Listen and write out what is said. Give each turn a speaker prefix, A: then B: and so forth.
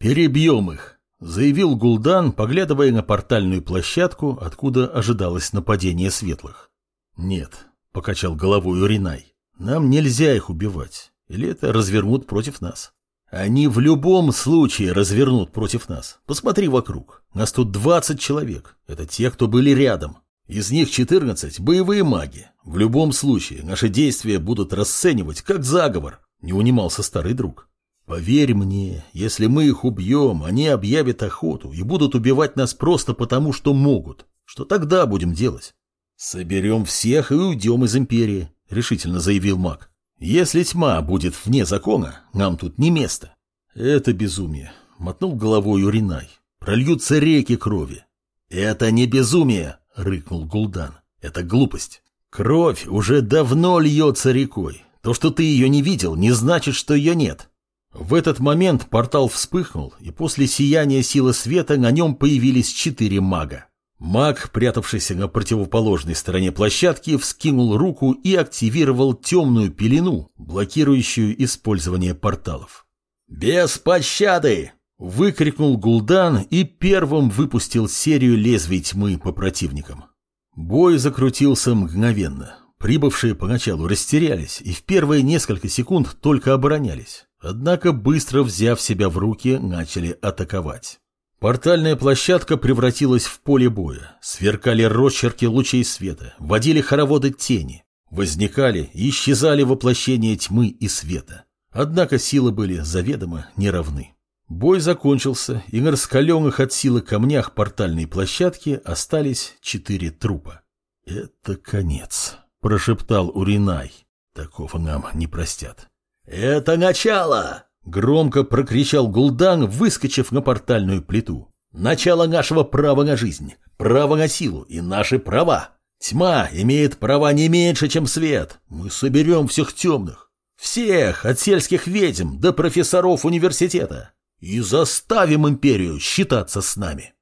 A: «Перебьем их», — заявил Гул'дан, поглядывая на портальную площадку, откуда ожидалось нападение светлых. «Нет», — покачал головой Уринай, — «нам нельзя их убивать, или это развернут против нас». «Они в любом случае развернут против нас. Посмотри вокруг. Нас тут 20 человек. Это те, кто были рядом. Из них 14 – боевые маги. В любом случае, наши действия будут расценивать как заговор», – не унимался старый друг. «Поверь мне, если мы их убьем, они объявят охоту и будут убивать нас просто потому, что могут. Что тогда будем делать?» «Соберем всех и уйдем из Империи», – решительно заявил маг. «Если тьма будет вне закона, нам тут не место». «Это безумие», — мотнул головой Уринай. «Прольются реки крови». «Это не безумие», — рыкнул Гул'дан. «Это глупость. Кровь уже давно льется рекой. То, что ты ее не видел, не значит, что ее нет». В этот момент портал вспыхнул, и после сияния силы света на нем появились четыре мага. Маг, прятавшийся на противоположной стороне площадки, вскинул руку и активировал темную пелену, блокирующую использование порталов. «Без пощады!» — выкрикнул Гул'дан и первым выпустил серию лезвий тьмы по противникам. Бой закрутился мгновенно. Прибывшие поначалу растерялись и в первые несколько секунд только оборонялись. Однако, быстро взяв себя в руки, начали атаковать. Портальная площадка превратилась в поле боя. Сверкали росчерки лучей света, водили хороводы тени. Возникали и исчезали воплощения тьмы и света. Однако силы были заведомо неравны. Бой закончился, и на раскаленных от силы камнях портальной площадки остались четыре трупа. «Это конец», — прошептал Уринай. «Такого нам не простят». «Это начало!» Громко прокричал Гул'дан, выскочив на портальную плиту. «Начало нашего права на жизнь, право на силу и наши права. Тьма имеет права не меньше, чем свет. Мы соберем всех темных, всех, от сельских ведьм до профессоров университета, и заставим империю считаться с нами».